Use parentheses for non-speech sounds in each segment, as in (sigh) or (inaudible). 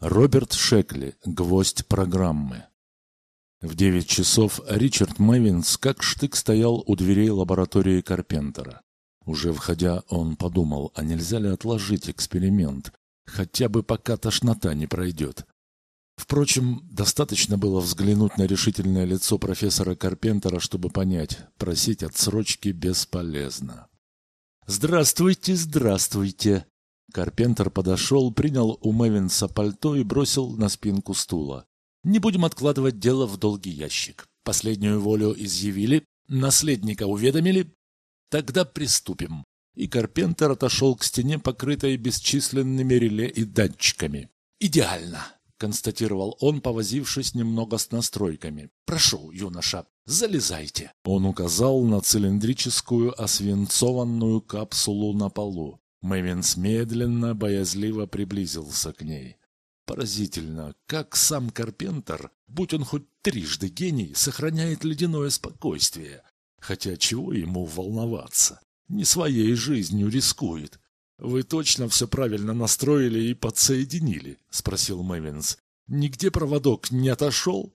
Роберт Шекли, гвоздь программы. В девять часов Ричард Мэвинс как штык стоял у дверей лаборатории Карпентера. Уже входя, он подумал, а нельзя ли отложить эксперимент, хотя бы пока тошнота не пройдет. Впрочем, достаточно было взглянуть на решительное лицо профессора Карпентера, чтобы понять, просить отсрочки бесполезно. «Здравствуйте, здравствуйте!» Карпентер подошел, принял у Мэвинса пальто и бросил на спинку стула. «Не будем откладывать дело в долгий ящик. Последнюю волю изъявили, наследника уведомили. Тогда приступим». И Карпентер отошел к стене, покрытой бесчисленными реле и датчиками. «Идеально!» — констатировал он, повозившись немного с настройками. «Прошу, юноша, залезайте!» Он указал на цилиндрическую освинцованную капсулу на полу. Мэвинс медленно, боязливо приблизился к ней. Поразительно, как сам Карпентер, будь он хоть трижды гений, сохраняет ледяное спокойствие. Хотя чего ему волноваться? Не своей жизнью рискует. «Вы точно все правильно настроили и подсоединили?» — спросил Мэвинс. «Нигде проводок не отошел?»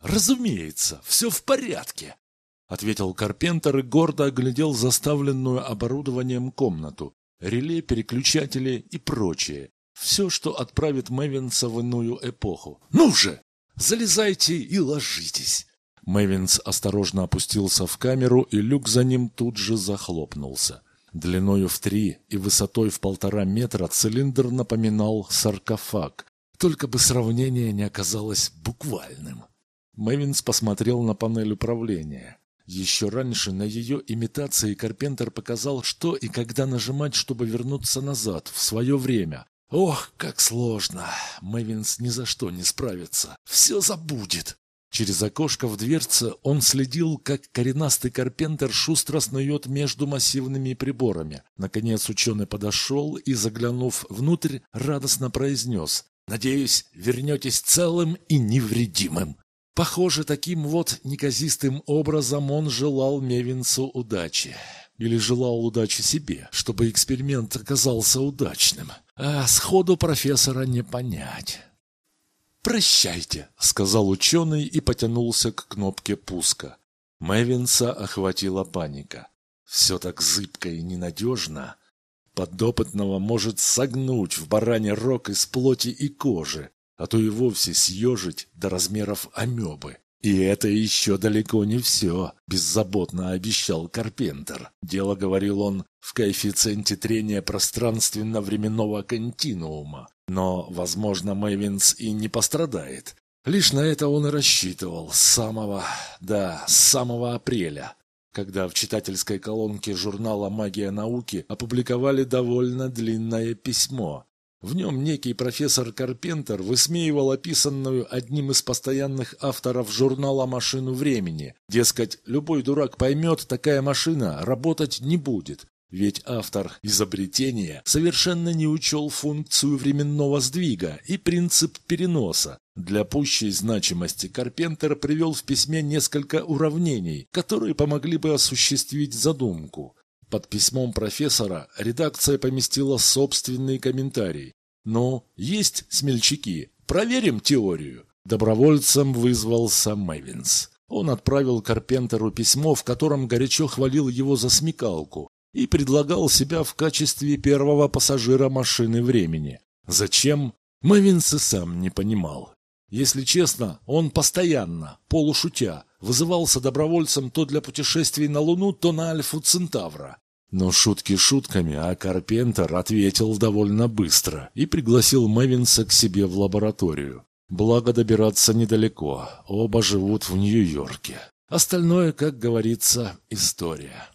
«Разумеется, все в порядке», — ответил Карпентер и гордо оглядел заставленную оборудованием комнату реле, переключатели и прочее. Все, что отправит Мэвинса в иную эпоху. «Ну же! Залезайте и ложитесь!» Мэвинс осторожно опустился в камеру, и люк за ним тут же захлопнулся. Длиною в три и высотой в полтора метра цилиндр напоминал саркофаг, только бы сравнение не оказалось буквальным. Мэвинс посмотрел на панель управления. Еще раньше на ее имитации Карпентер показал, что и когда нажимать, чтобы вернуться назад, в свое время. Ох, как сложно! Мэвинс ни за что не справится. Все забудет. Через окошко в дверце он следил, как коренастый Карпентер шустро снует между массивными приборами. Наконец ученый подошел и, заглянув внутрь, радостно произнес «Надеюсь, вернетесь целым и невредимым». Похоже, таким вот неказистым образом он желал Мевинцу удачи. Или желал удачи себе, чтобы эксперимент оказался удачным. А сходу профессора не понять. «Прощайте», — сказал ученый и потянулся к кнопке пуска. Мэвинса охватила паника. Все так зыбко и ненадежно. Подопытного может согнуть в баране рог из плоти и кожи, а то и вовсе съежить до размеров амебы. И это еще далеко не все, беззаботно обещал Карпентер. Дело, говорил он, в коэффициенте трения пространственно-временного континуума. Но, возможно, Мэвинс и не пострадает. Лишь на это он и рассчитывал с самого, да, с самого апреля, когда в читательской колонке журнала «Магия науки» опубликовали довольно длинное письмо, в нем некий профессор Карпентер высмеивал описанную одним из постоянных авторов журнала «Машину времени». Дескать, любой дурак поймет, такая машина работать не будет. Ведь автор изобретения совершенно не учел функцию временного сдвига и принцип переноса. Для пущей значимости Карпентер привел в письме несколько уравнений, которые помогли бы осуществить задумку. Под письмом профессора редакция поместила собственный комментарий. «Ну, есть смельчаки. Проверим теорию». Добровольцем вызвался Мэвинс. Он отправил Карпентеру письмо, в котором горячо хвалил его за смекалку и предлагал себя в качестве первого пассажира машины времени. Зачем? Мэвинс и сам не понимал. Если честно, он постоянно, полушутя, вызывался добровольцем то для путешествий на Луну, то на Альфу Центавра. Но шутки шутками, а Карпентер ответил довольно быстро и пригласил Мэвинса к себе в лабораторию. Благо добираться недалеко, оба живут в Нью-Йорке. Остальное, как говорится, история.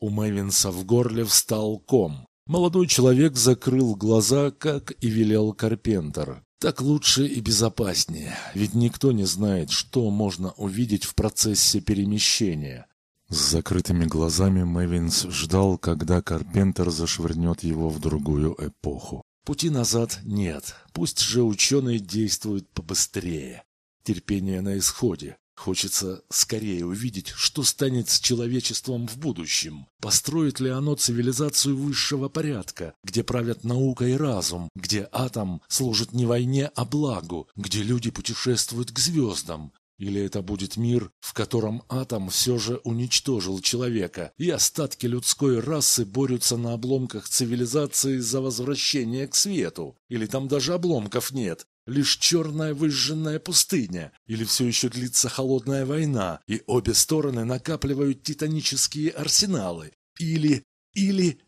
У Мэвинса в горле встал ком. Молодой человек закрыл глаза, как и велел Карпентер. Так лучше и безопаснее, ведь никто не знает, что можно увидеть в процессе перемещения. С закрытыми глазами Мэвинс ждал, когда Карпентер зашвырнет его в другую эпоху. Пути назад нет. Пусть же ученые действуют побыстрее. Терпение на исходе. Хочется скорее увидеть, что станет с человечеством в будущем. Построит ли оно цивилизацию высшего порядка, где правят наука и разум, где атом служит не войне, а благу, где люди путешествуют к звездам, или это будет мир, в котором атом все же уничтожил человека, и остатки людской расы борются на обломках цивилизации за возвращение к свету? Или там даже обломков нет, лишь черная выжженная пустыня? Или все еще длится холодная война, и обе стороны накапливают титанические арсеналы? Или... или...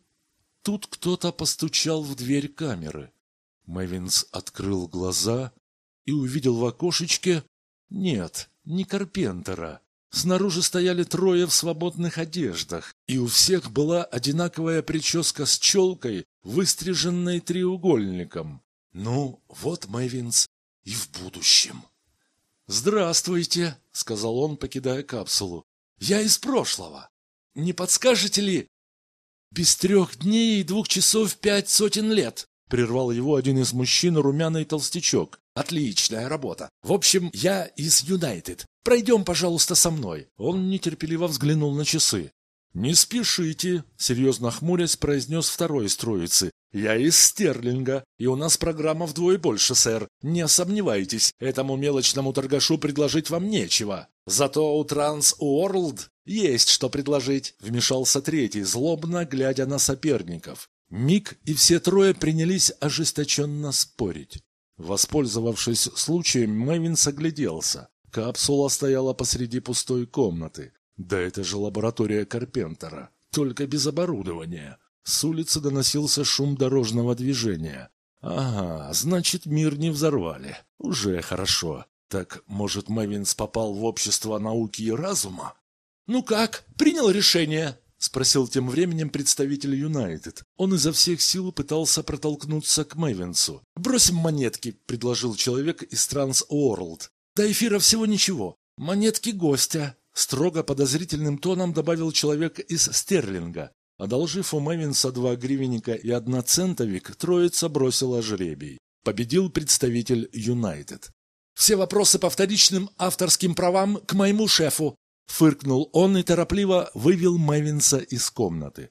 Тут кто-то постучал в дверь камеры. Мэвинс открыл глаза и увидел в окошечке нет, не Карпентера. Снаружи стояли трое в свободных одеждах, и у всех была одинаковая прическа с челкой, выстриженной треугольником. Ну, вот Мэвинс и в будущем. «Здравствуйте», — сказал он, покидая капсулу. «Я из прошлого. Не подскажете ли?» «Без трех дней и двух часов пять сотен лет», — прервал его один из мужчин, румяный толстячок. Отличная работа. В общем, я из Юнайтед. Пройдем, пожалуйста, со мной. Он нетерпеливо взглянул на часы. «Не спешите», — серьезно хмурясь произнес второй из троицы. «Я из Стерлинга, и у нас программа вдвое больше, сэр. Не сомневайтесь, этому мелочному торгашу предложить вам нечего. Зато у Транс Уорлд есть что предложить», — вмешался третий, злобно глядя на соперников. Миг и все трое принялись ожесточенно спорить. Воспользовавшись случаем, Мэвин согляделся. Капсула стояла посреди пустой комнаты. Да это же лаборатория Карпентера. Только без оборудования. С улицы доносился шум дорожного движения. Ага, значит, мир не взорвали. Уже хорошо. Так, может, Мэвинс попал в общество науки и разума? «Ну как, принял решение?» — спросил тем временем представитель Юнайтед. Он изо всех сил пытался протолкнуться к Мэвинсу. «Бросим монетки», — предложил человек из Транс Уорлд. «До эфира всего ничего. Монетки гостя», — строго подозрительным тоном добавил человек из Стерлинга. Одолжив у Мэвинса два гривенника и одноцентовик, троица бросила жребий. Победил представитель Юнайтед. «Все вопросы по вторичным авторским правам к моему шефу», Фыркнул он и торопливо вывел Мэвинса из комнаты.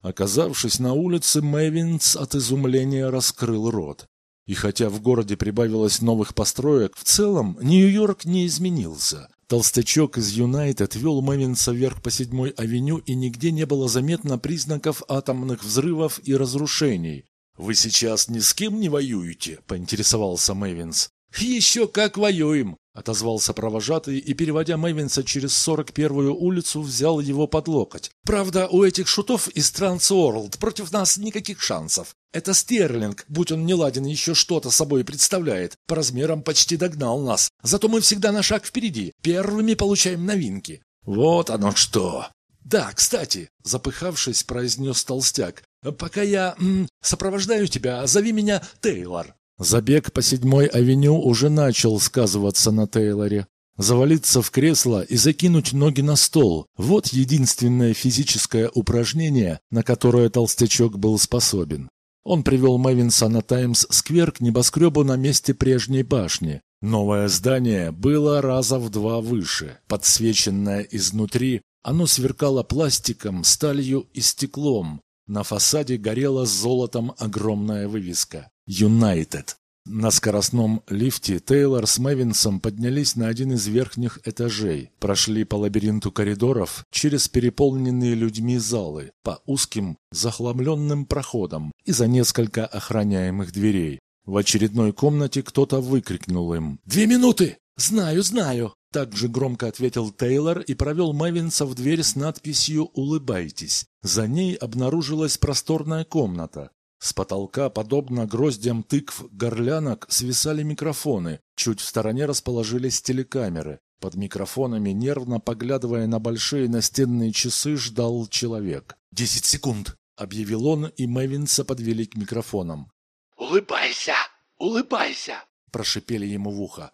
Оказавшись на улице, Мэвинс от изумления раскрыл рот. И хотя в городе прибавилось новых построек, в целом Нью-Йорк не изменился. Толстячок из Юнайтед вел Мэвинса вверх по седьмой авеню, и нигде не было заметно признаков атомных взрывов и разрушений. «Вы сейчас ни с кем не воюете?» – поинтересовался Мэвинс. «Еще как воюем!» — отозвался провожатый и, переводя Мэвинса через сорок первую улицу, взял его под локоть. «Правда, у этих шутов из Трансуорлд против нас никаких шансов. Это Стерлинг, будь он не ладен, еще что-то собой представляет. По размерам почти догнал нас. Зато мы всегда на шаг впереди. Первыми получаем новинки». «Вот оно что!» «Да, кстати», — запыхавшись, произнес толстяк, «пока я м, сопровождаю тебя, зови меня Тейлор». Забег по седьмой авеню уже начал сказываться на Тейлоре. Завалиться в кресло и закинуть ноги на стол – вот единственное физическое упражнение, на которое толстячок был способен. Он привел Мэвинса на Таймс-сквер к небоскребу на месте прежней башни. Новое здание было раза в два выше. Подсвеченное изнутри, оно сверкало пластиком, сталью и стеклом. На фасаде горела золотом огромная вывеска. Юнайтед. На скоростном лифте Тейлор с Мэвинсом поднялись на один из верхних этажей, прошли по лабиринту коридоров через переполненные людьми залы, по узким захламленным проходам и за несколько охраняемых дверей. В очередной комнате кто-то выкрикнул им «Две минуты! Знаю, знаю!» Так же громко ответил Тейлор и провел Мэвинса в дверь с надписью «Улыбайтесь». За ней обнаружилась просторная комната, с потолка, подобно гроздям тыкв-горлянок, свисали микрофоны. Чуть в стороне расположились телекамеры. Под микрофонами, нервно поглядывая на большие настенные часы, ждал человек. «Десять секунд!» — объявил он, и Мэвинса подвели к микрофонам. «Улыбайся! Улыбайся!» — прошипели ему в ухо.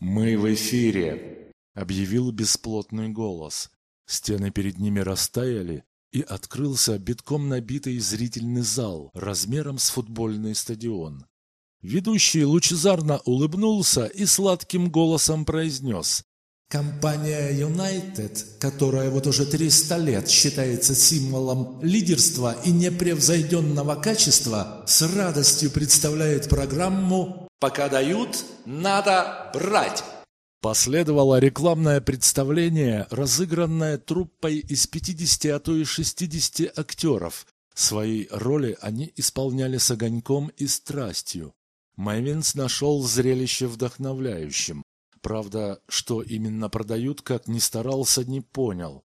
«Мы в эфире!» — объявил бесплотный голос. Стены перед ними растаяли, и открылся битком набитый зрительный зал размером с футбольный стадион. Ведущий лучезарно улыбнулся и сладким голосом произнес Компания United, которая вот уже 300 лет считается символом лидерства и непревзойденного качества, с радостью представляет программу «Пока дают, надо брать». Последовало рекламное представление, разыгранное труппой из 50, а то и 60 актеров. Свои роли они исполняли с огоньком и страстью. Майвинс нашел зрелище вдохновляющим. Правда, что именно продают, как ни старался, не понял.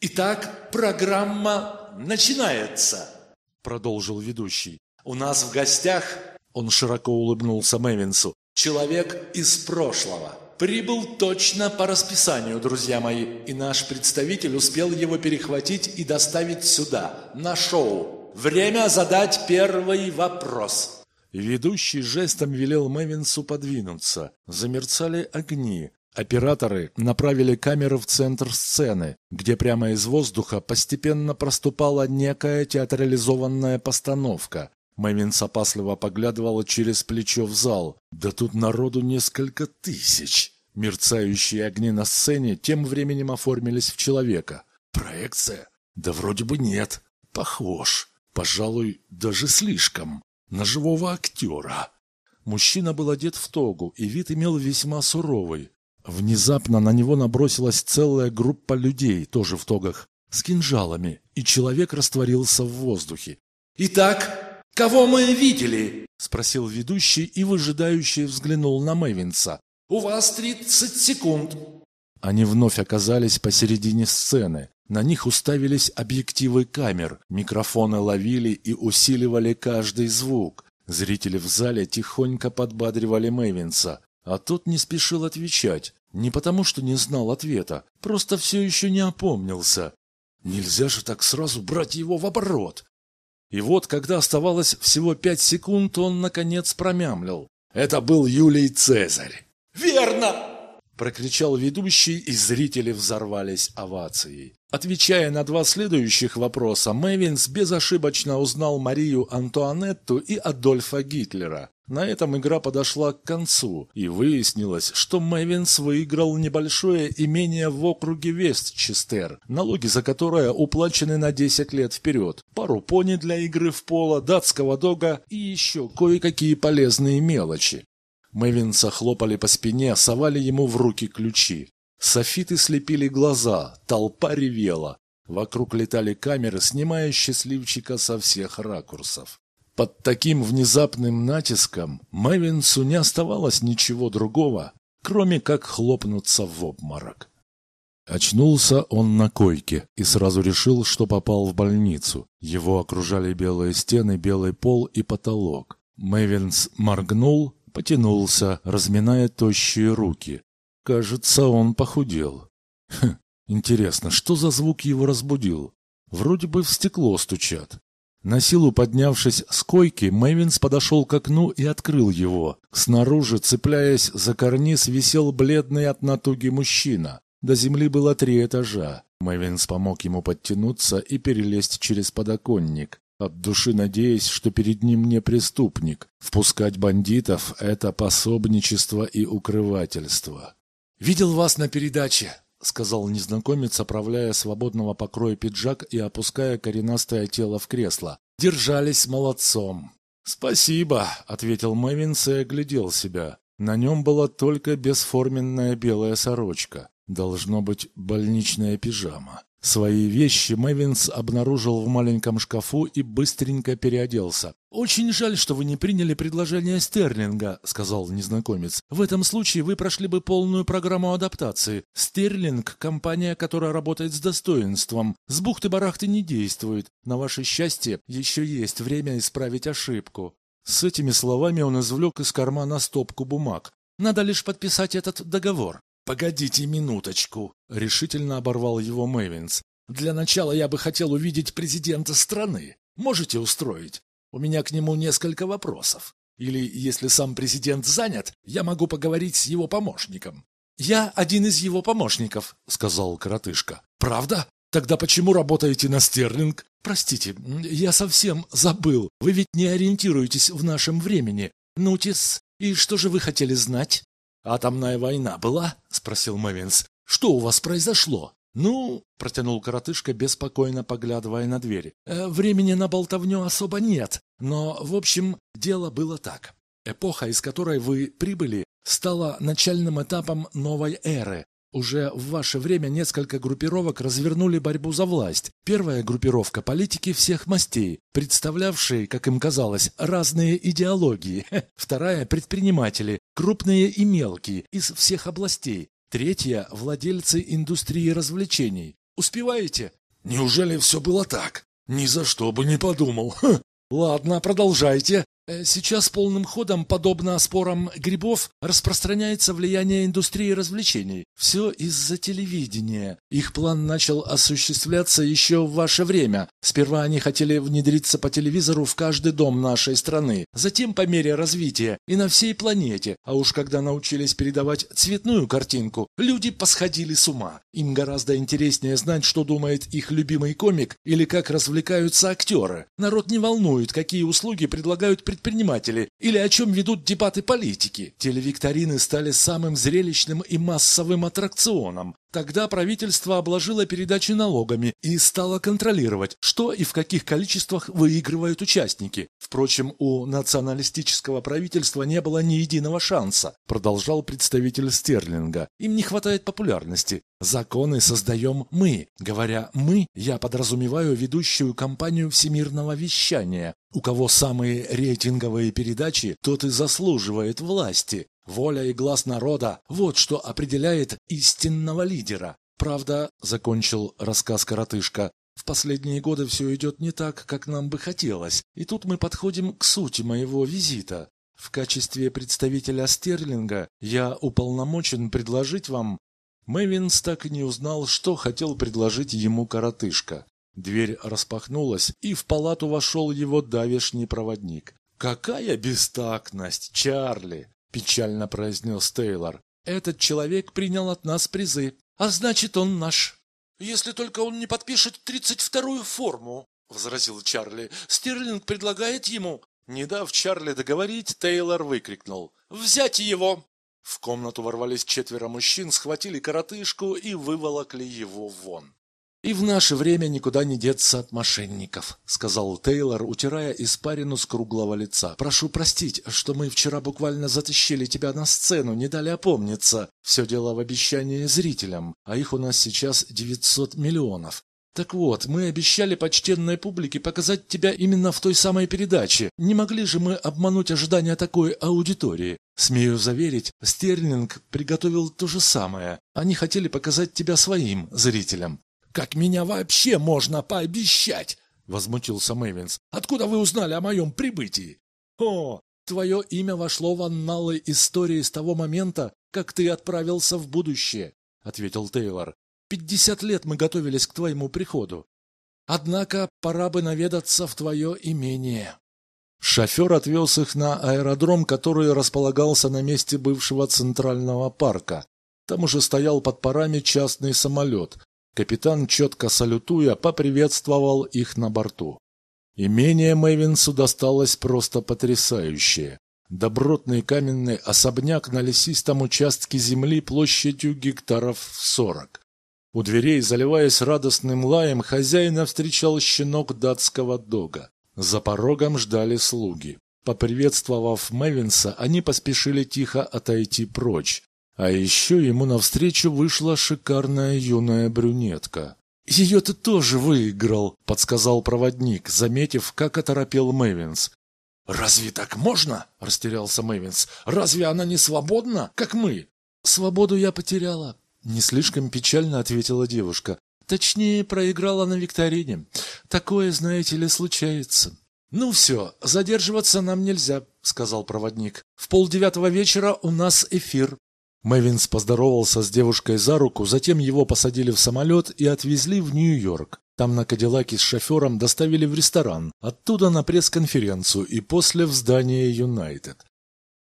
«Итак, программа начинается», — продолжил ведущий. «У нас в гостях...» — он широко улыбнулся Мэвинсу. «Человек из прошлого. Прибыл точно по расписанию, друзья мои, и наш представитель успел его перехватить и доставить сюда, на шоу. Время задать первый вопрос». Ведущий жестом велел Мэвинсу подвинуться. Замерцали огни. Операторы направили камеры в центр сцены, где прямо из воздуха постепенно проступала некая театрализованная постановка. Мэвинс опасливо поглядывала через плечо в зал. Да тут народу несколько тысяч. Мерцающие огни на сцене тем временем оформились в человека. Проекция? Да вроде бы нет. Похож. Пожалуй, даже слишком на живого актера. Мужчина был одет в тогу, и вид имел весьма суровый. Внезапно на него набросилась целая группа людей, тоже в тогах, с кинжалами, и человек растворился в воздухе. «Итак, кого мы видели?» — спросил ведущий и выжидающий взглянул на Мэвинса. «У вас тридцать секунд». Они вновь оказались посередине сцены. На них уставились объективы камер, микрофоны ловили и усиливали каждый звук. Зрители в зале тихонько подбадривали Мэвинса, а тот не спешил отвечать. Не потому, что не знал ответа, просто все еще не опомнился. Нельзя же так сразу брать его в оборот. И вот, когда оставалось всего пять секунд, он, наконец, промямлил. Это был Юлий Цезарь. «Верно!» Прокричал ведущий, и зрители взорвались овацией. Отвечая на два следующих вопроса, Мэвинс безошибочно узнал Марию Антуанетту и Адольфа Гитлера. На этом игра подошла к концу, и выяснилось, что Мэвинс выиграл небольшое имение в округе Вестчестер, налоги за которое уплачены на 10 лет вперед, пару пони для игры в поло, датского дога и еще кое-какие полезные мелочи. Мэвинса хлопали по спине, совали ему в руки ключи. Софиты слепили глаза, толпа ревела. Вокруг летали камеры, снимая счастливчика со всех ракурсов. Под таким внезапным натиском Мэвинсу не оставалось ничего другого, кроме как хлопнуться в обморок. Очнулся он на койке и сразу решил, что попал в больницу. Его окружали белые стены, белый пол и потолок. Мэвинс моргнул, потянулся, разминая тощие руки. Кажется, он похудел. Хм, интересно, что за звук его разбудил? Вроде бы в стекло стучат. На силу поднявшись с койки, Мэвинс подошел к окну и открыл его. Снаружи, цепляясь за карниз, висел бледный от натуги мужчина. До земли было три этажа. Мэвинс помог ему подтянуться и перелезть через подоконник от души надеясь, что перед ним не преступник. Впускать бандитов — это пособничество и укрывательство. «Видел вас на передаче», — сказал незнакомец, оправляя свободного покроя пиджак и опуская коренастое тело в кресло. «Держались молодцом». «Спасибо», — ответил Мэвинс и оглядел себя. На нем была только бесформенная белая сорочка. Должно быть больничная пижама. Свои вещи Мэвинс обнаружил в маленьком шкафу и быстренько переоделся. «Очень жаль, что вы не приняли предложение Стерлинга», — сказал незнакомец. «В этом случае вы прошли бы полную программу адаптации. Стерлинг — компания, которая работает с достоинством. С бухты-барахты не действует. На ваше счастье, еще есть время исправить ошибку». С этими словами он извлек из кармана стопку бумаг. «Надо лишь подписать этот договор». «Погодите минуточку», — решительно оборвал его Мэвинс. «Для начала я бы хотел увидеть президента страны. Можете устроить? У меня к нему несколько вопросов. Или, если сам президент занят, я могу поговорить с его помощником». «Я один из его помощников», — сказал коротышка. «Правда? Тогда почему работаете на Стерлинг? Простите, я совсем забыл. Вы ведь не ориентируетесь в нашем времени. Нутис, и что же вы хотели знать?» «Атомная война была?» — спросил Мэвинс. Что у вас произошло?» «Ну», — протянул коротышка, беспокойно поглядывая на дверь, э, «времени на болтовню особо нет, но, в общем, дело было так. Эпоха, из которой вы прибыли, стала начальным этапом новой эры. Уже в ваше время несколько группировок развернули борьбу за власть. Первая группировка – политики всех мастей, представлявшие, как им казалось, разные идеологии. (laughs) Вторая – предприниматели, крупные и мелкие, из всех областей. Третья – владельцы индустрии развлечений. Успеваете? Неужели все было так? Ни за что бы не подумал. (laughs) Ладно, продолжайте. Э, сейчас полным ходом, подобно спорам грибов, распространяется влияние индустрии развлечений. Все из-за телевидения. Их план начал осуществляться еще в ваше время. Сперва они хотели внедриться по телевизору в каждый дом нашей страны. Затем по мере развития и на всей планете. А уж когда научились передавать цветную картинку, люди посходили с ума. Им гораздо интереснее знать, что думает их любимый комик или как развлекаются актеры. Народ не волнует, какие услуги предлагают предприниматели предприниматели или о чем ведут дебаты политики. Телевикторины стали самым зрелищным и массовым аттракционом. Тогда правительство обложило передачи налогами и стало контролировать, что и в каких количествах выигрывают участники. Впрочем, у националистического правительства не было ни единого шанса, продолжал представитель Стерлинга. Им не хватает популярности. Законы создаем мы. Говоря «мы», я подразумеваю ведущую компанию всемирного вещания. У кого самые рейтинговые передачи, тот и заслуживает власти. Воля и глаз народа – вот что определяет истинного лидера. Правда, закончил рассказ коротышка, в последние годы все идет не так, как нам бы хотелось, и тут мы подходим к сути моего визита. В качестве представителя Стерлинга я уполномочен предложить вам... Мэвинс так и не узнал, что хотел предложить ему коротышка. Дверь распахнулась, и в палату вошел его давешний проводник. «Какая бестактность, Чарли! — печально произнес Тейлор. «Этот человек принял от нас призы, а значит, он наш». «Если только он не подпишет тридцать вторую форму», — возразил Чарли. «Стерлинг предлагает ему». Не дав Чарли договорить, Тейлор выкрикнул. «Взять его!» В комнату ворвались четверо мужчин, схватили коротышку и выволокли его вон. «И в наше время никуда не деться от мошенников», — сказал Тейлор, утирая испарину с круглого лица. «Прошу простить, что мы вчера буквально затащили тебя на сцену, не дали опомниться. Все дело в обещании зрителям, а их у нас сейчас 900 миллионов. Так вот, мы обещали почтенной публике показать тебя именно в той самой передаче. Не могли же мы обмануть ожидания такой аудитории? Смею заверить, Стерлинг приготовил то же самое. Они хотели показать тебя своим зрителям. «Как меня вообще можно пообещать?» — возмутился Мэвинс. «Откуда вы узнали о моем прибытии?» «О, твое имя вошло в анналы истории с того момента, как ты отправился в будущее», — ответил Тейлор. «Пятьдесят лет мы готовились к твоему приходу. Однако пора бы наведаться в твое имение». Шофер отвез их на аэродром, который располагался на месте бывшего центрального парка. Там уже стоял под парами частный самолет, Капитан, четко салютуя, поприветствовал их на борту. Имение Мэвинсу досталось просто потрясающее. Добротный каменный особняк на лесистом участке земли площадью гектаров в сорок. У дверей, заливаясь радостным лаем, хозяина встречал щенок датского дога. За порогом ждали слуги. Поприветствовав Мэвинса, они поспешили тихо отойти прочь. А еще ему навстречу вышла шикарная юная брюнетка. «Ее ты тоже выиграл», — подсказал проводник, заметив, как оторопел Мэвинс. «Разве так можно?» — растерялся Мэвинс. «Разве она не свободна, как мы?» «Свободу я потеряла», — не слишком печально ответила девушка. «Точнее, проиграла на викторине. Такое, знаете ли, случается». «Ну все, задерживаться нам нельзя», — сказал проводник. «В полдевятого вечера у нас эфир. Мэвинс поздоровался с девушкой за руку, затем его посадили в самолет и отвезли в Нью-Йорк. Там на Кадиллаке с шофером доставили в ресторан, оттуда на пресс-конференцию и после в здание Юнайтед.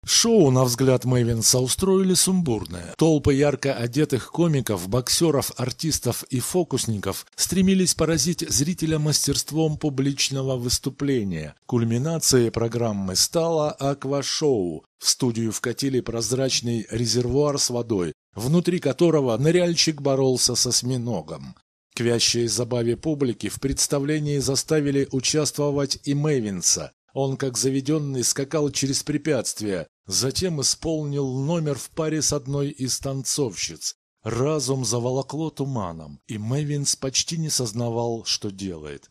Шоу, на взгляд Мэвинса, устроили сумбурное. Толпы ярко одетых комиков, боксеров, артистов и фокусников стремились поразить зрителя мастерством публичного выступления. Кульминацией программы стало аквашоу. В студию вкатили прозрачный резервуар с водой, внутри которого ныряльщик боролся со осьминогом. К вящей забаве публики в представлении заставили участвовать и Мэвинса. Он, как заведенный, скакал через препятствия, затем исполнил номер в паре с одной из танцовщиц. Разум заволокло туманом, и Мэвинс почти не сознавал, что делает.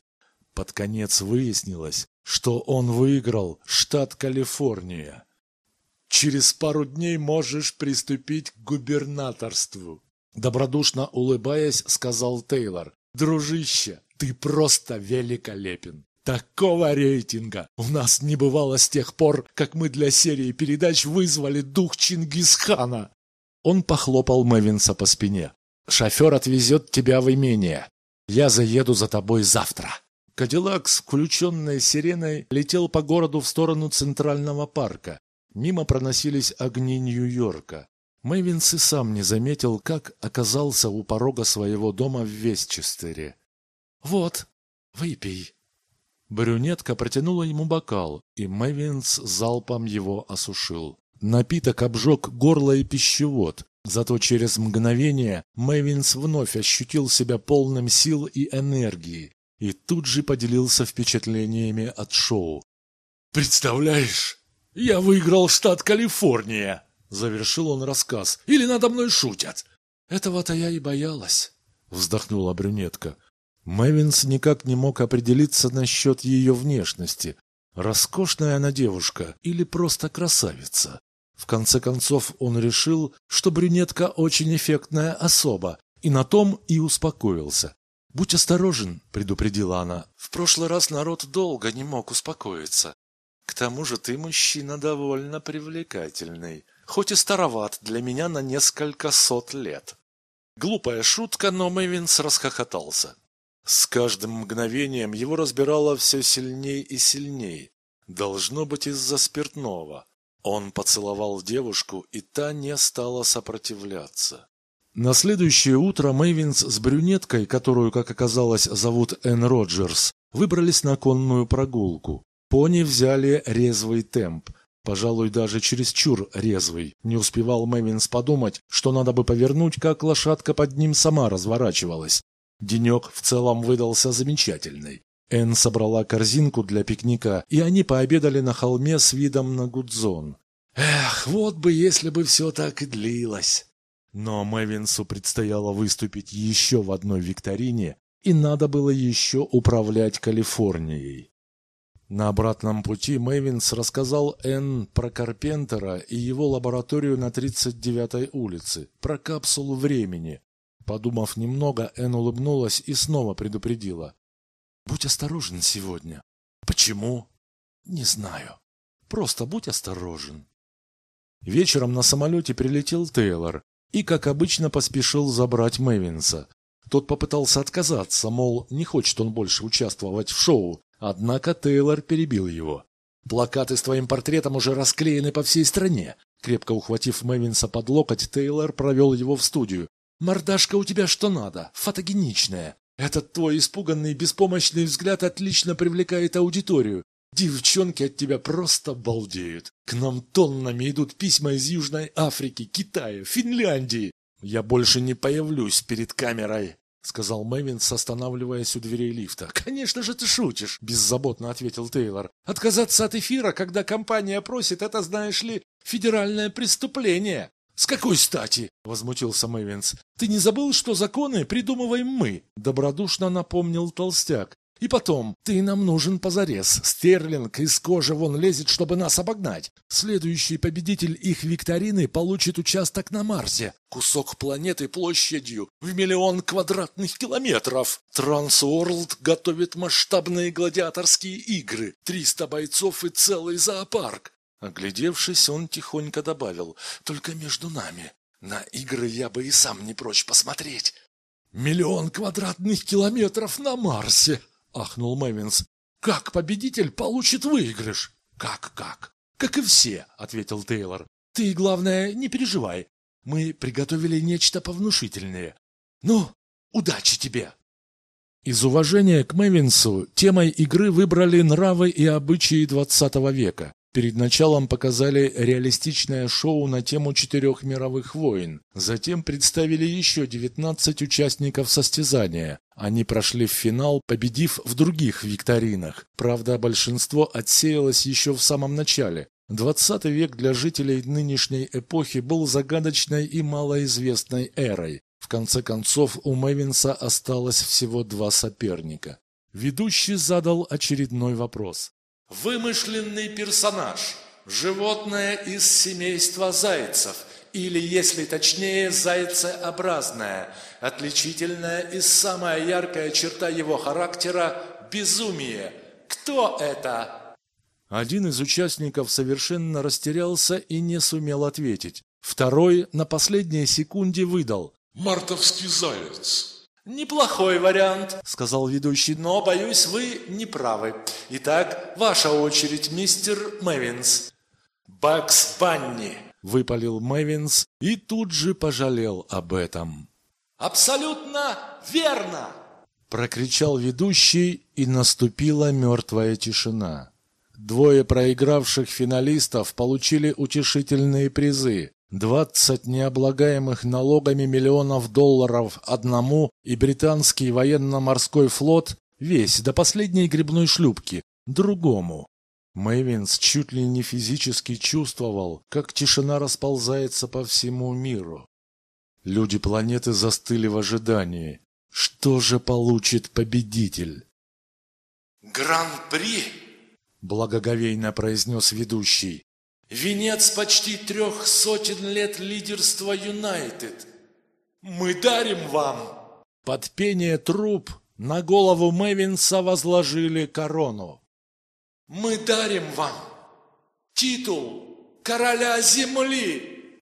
Под конец выяснилось, что он выиграл штат Калифорния. Через пару дней можешь приступить к губернаторству. Добродушно улыбаясь, сказал Тейлор. Дружище, ты просто великолепен. Такого рейтинга у нас не бывало с тех пор, как мы для серии передач вызвали дух Чингисхана. Он похлопал Мэвинса по спине. Шофер отвезет тебя в имение. Я заеду за тобой завтра. Кадиллак с включенной сиреной летел по городу в сторону Центрального парка. Мимо проносились огни Нью-Йорка. Мэвинс и сам не заметил, как оказался у порога своего дома в Вестчестере. «Вот, выпей». Брюнетка протянула ему бокал, и Мэвинс залпом его осушил. Напиток обжег горло и пищевод, зато через мгновение Мэвинс вновь ощутил себя полным сил и энергии и тут же поделился впечатлениями от шоу. «Представляешь, я выиграл штат Калифорния!» Завершил он рассказ. «Или надо мной шутят?» «Этого-то я и боялась», — вздохнула брюнетка. Мэвинс никак не мог определиться насчет ее внешности. Роскошная она девушка или просто красавица. В конце концов он решил, что брюнетка очень эффектная особа, и на том и успокоился. «Будь осторожен», — предупредила она. «В прошлый раз народ долго не мог успокоиться. К тому же ты мужчина довольно привлекательный, хоть и староват для меня на несколько сот лет». Глупая шутка, но Мэвинс расхохотался. С каждым мгновением его разбирало все сильней и сильней. Должно быть из-за спиртного. Он поцеловал девушку, и та не стала сопротивляться. На следующее утро Мэйвинс с брюнеткой, которую, как оказалось, зовут Энн Роджерс, выбрались на конную прогулку. Пони взяли резвый темп, пожалуй, даже чересчур резвый. Не успевал Мэйвинс подумать, что надо бы повернуть, как лошадка под ним сама разворачивалась. Денек в целом выдался замечательный. Энн собрала корзинку для пикника, и они пообедали на холме с видом на Гудзон. «Эх, вот бы, если бы все так и длилось!» Но Мэвинсу предстояло выступить еще в одной викторине, и надо было еще управлять Калифорнией. На обратном пути Мэвинс рассказал Энн про Карпентера и его лабораторию на 39-й улице, про капсулу времени. Подумав немного, Энн улыбнулась и снова предупредила. «Будь осторожен сегодня». «Почему?» «Не знаю. Просто будь осторожен». Вечером на самолете прилетел Тейлор, и, как обычно, поспешил забрать Мэвинса. Тот попытался отказаться, мол, не хочет он больше участвовать в шоу, однако Тейлор перебил его. «Плакаты с твоим портретом уже расклеены по всей стране». Крепко ухватив Мэвинса под локоть, Тейлор провел его в студию. «Мордашка у тебя что надо, фотогеничная. Этот твой испуганный беспомощный взгляд отлично привлекает аудиторию. Девчонки от тебя просто балдеют. К нам тоннами идут письма из Южной Африки, Китая, Финляндии. Я больше не появлюсь перед камерой, сказал Мэвинс, останавливаясь у дверей лифта. Конечно же ты шутишь, беззаботно ответил Тейлор. Отказаться от эфира, когда компания просит, это, знаешь ли, федеральное преступление. «С какой стати?» — возмутился Мэвинс. «Ты не забыл, что законы придумываем мы?» — добродушно напомнил толстяк. И потом, ты нам нужен позарез. Стерлинг из кожи вон лезет, чтобы нас обогнать. Следующий победитель их викторины получит участок на Марсе. Кусок планеты площадью в миллион квадратных километров. Трансворлд готовит масштабные гладиаторские игры. Триста бойцов и целый зоопарк. Оглядевшись, он тихонько добавил. Только между нами. На игры я бы и сам не прочь посмотреть. Миллион квадратных километров на Марсе. — ахнул Мэвинс. «Как победитель получит выигрыш?» «Как-как?» «Как и все», — ответил Тейлор. «Ты, главное, не переживай. Мы приготовили нечто повнушительнее. Ну, удачи тебе!» Из уважения к Мэвинсу темой игры выбрали нравы и обычаи XX века. Перед началом показали реалистичное шоу на тему четырех мировых войн. Затем представили еще 19 участников состязания. Они прошли в финал, победив в других викторинах. Правда, большинство отсеялось еще в самом начале. 20 век для жителей нынешней эпохи был загадочной и малоизвестной эрой. В конце концов, у Мэвинса осталось всего два соперника. Ведущий задал очередной вопрос. Вымышленный персонаж. Животное из семейства зайцев. Или, если точнее, зайцеобразное. Отличительная и самая яркая черта его характера – безумие. Кто это? Один из участников совершенно растерялся и не сумел ответить. Второй на последней секунде выдал. «Мартовский заяц». «Неплохой вариант», — сказал ведущий, — «но, боюсь, вы не правы. Итак, ваша очередь, мистер Мэвинс». «Бакс Банни», — выпалил Мэвинс и тут же пожалел об этом. «Абсолютно верно!» — прокричал ведущий, и наступила мертвая тишина. Двое проигравших финалистов получили утешительные призы. Двадцать необлагаемых налогами миллионов долларов одному и британский военно-морской флот весь до последней грибной шлюпки другому. Мэйвинс чуть ли не физически чувствовал, как тишина расползается по всему миру. Люди планеты застыли в ожидании. Что же получит победитель? «Гран-при!» — благоговейно произнес ведущий. Венец почти трех сотен лет лидерства Юнайтед. Мы дарим вам. Под пение труп на голову Мэвинса возложили корону. Мы дарим вам титул короля земли.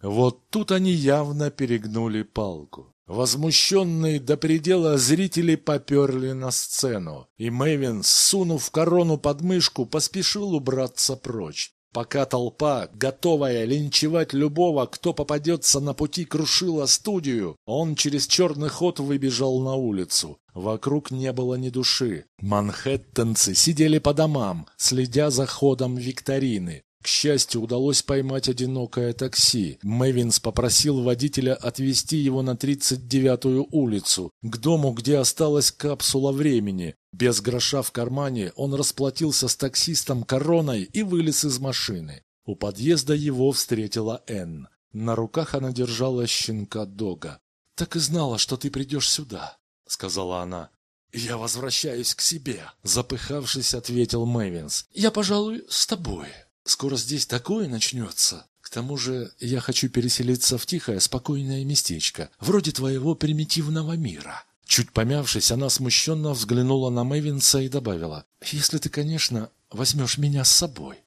Вот тут они явно перегнули палку. Возмущенные до предела зрители поперли на сцену, и Мэвин, сунув корону под мышку, поспешил убраться прочь. Пока толпа, готовая линчевать любого, кто попадется на пути, крушила студию, он через черный ход выбежал на улицу. Вокруг не было ни души. Манхэттенцы сидели по домам, следя за ходом викторины. К счастью, удалось поймать одинокое такси. Мэвинс попросил водителя отвезти его на 39-ю улицу, к дому, где осталась капсула времени. Без гроша в кармане он расплатился с таксистом короной и вылез из машины. У подъезда его встретила Энн. На руках она держала щенка Дога. «Так и знала, что ты придешь сюда», — сказала она. «Я возвращаюсь к себе», — запыхавшись, ответил Мэвинс. «Я, пожалуй, с тобой». Скоро здесь такое начнется. К тому же я хочу переселиться в тихое, спокойное местечко, вроде твоего примитивного мира». Чуть помявшись, она смущенно взглянула на Мэвинса и добавила, «Если ты, конечно, возьмешь меня с собой».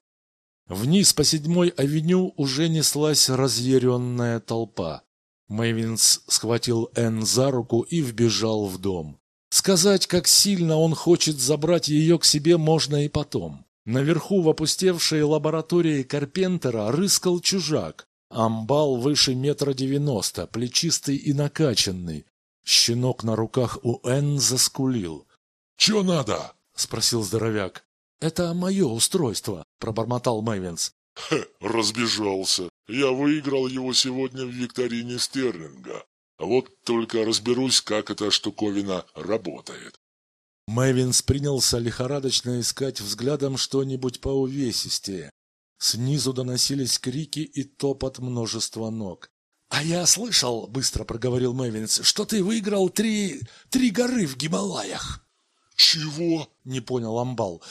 Вниз по седьмой авеню уже неслась разъяренная толпа. Мэвинс схватил Энн за руку и вбежал в дом. Сказать, как сильно он хочет забрать ее к себе, можно и потом. Наверху в опустевшей лаборатории Карпентера рыскал чужак. Амбал выше метра девяносто, плечистый и накачанный. Щенок на руках у Энн заскулил. — Чё надо? — спросил здоровяк. — Это мое устройство, — пробормотал Мэвинс. — Хе, разбежался. Я выиграл его сегодня в викторине Стерлинга. Вот только разберусь, как эта штуковина работает. Мэвинс принялся лихорадочно искать взглядом что-нибудь поувесистее. Снизу доносились крики и топот множества ног. «А я слышал, — быстро проговорил Мэвинс, — что ты выиграл три... три горы в Гималаях». «Чего?» — не понял Амбал.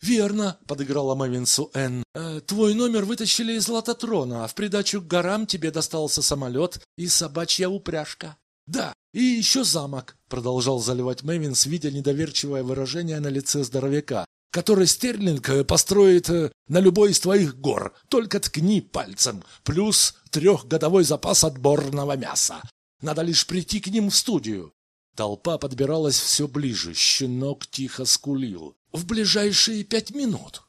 «Верно», — подыграла Мэвинсу Энн. «Э, «Твой номер вытащили из лототрона, а в придачу к горам тебе достался самолет и собачья упряжка». «Да, и еще замок», — продолжал заливать Мэвинс, видя недоверчивое выражение на лице здоровяка, «который Стерлинг э, построит э, на любой из твоих гор. Только ткни пальцем. Плюс трехгодовой запас отборного мяса. Надо лишь прийти к ним в студию». Толпа подбиралась все ближе. Щенок тихо скулил. «В ближайшие пять минут».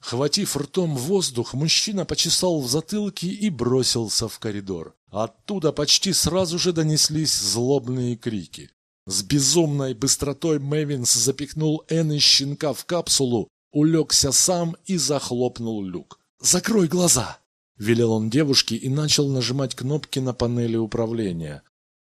Хватив ртом воздух, мужчина почесал в затылке и бросился в коридор. Оттуда почти сразу же донеслись злобные крики. С безумной быстротой Мэвинс запихнул Энн и щенка в капсулу улегся сам и захлопнул люк. «Закрой глаза!» – велел он девушке и начал нажимать кнопки на панели управления.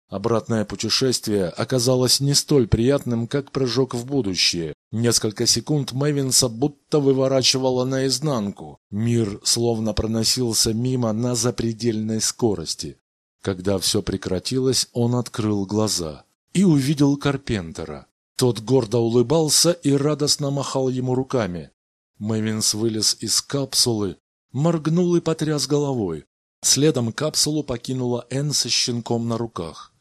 Обратное путешествие оказалось не столь приятным, как прыжок в будущее. Несколько секунд Мэвинса будто выворачивало наизнанку. Мир словно проносился мимо на запредельной скорости. Когда все прекратилось, он открыл глаза и увидел Карпентера. Тот гордо улыбался и радостно махал ему руками. Мэвинс вылез из капсулы, моргнул и потряс головой. Следом капсулу покинула Энн со щенком на руках.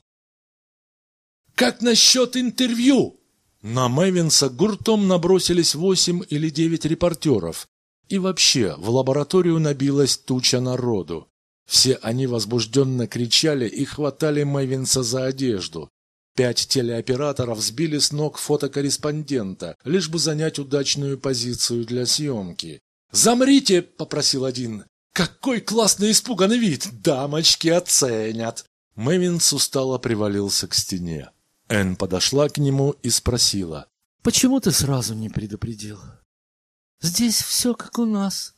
«Как насчет интервью?» На Мэвинса гуртом набросились восемь или девять репортеров. И вообще, в лабораторию набилась туча народу. Все они возбужденно кричали и хватали Мэвинса за одежду. Пять телеоператоров сбили с ног фотокорреспондента, лишь бы занять удачную позицию для съемки. «Замрите!» – попросил один. «Какой классный испуганный вид! Дамочки оценят!» Мэвинс устало привалился к стене. Энн подошла к нему и спросила. «Почему ты сразу не предупредил? Здесь все как у нас.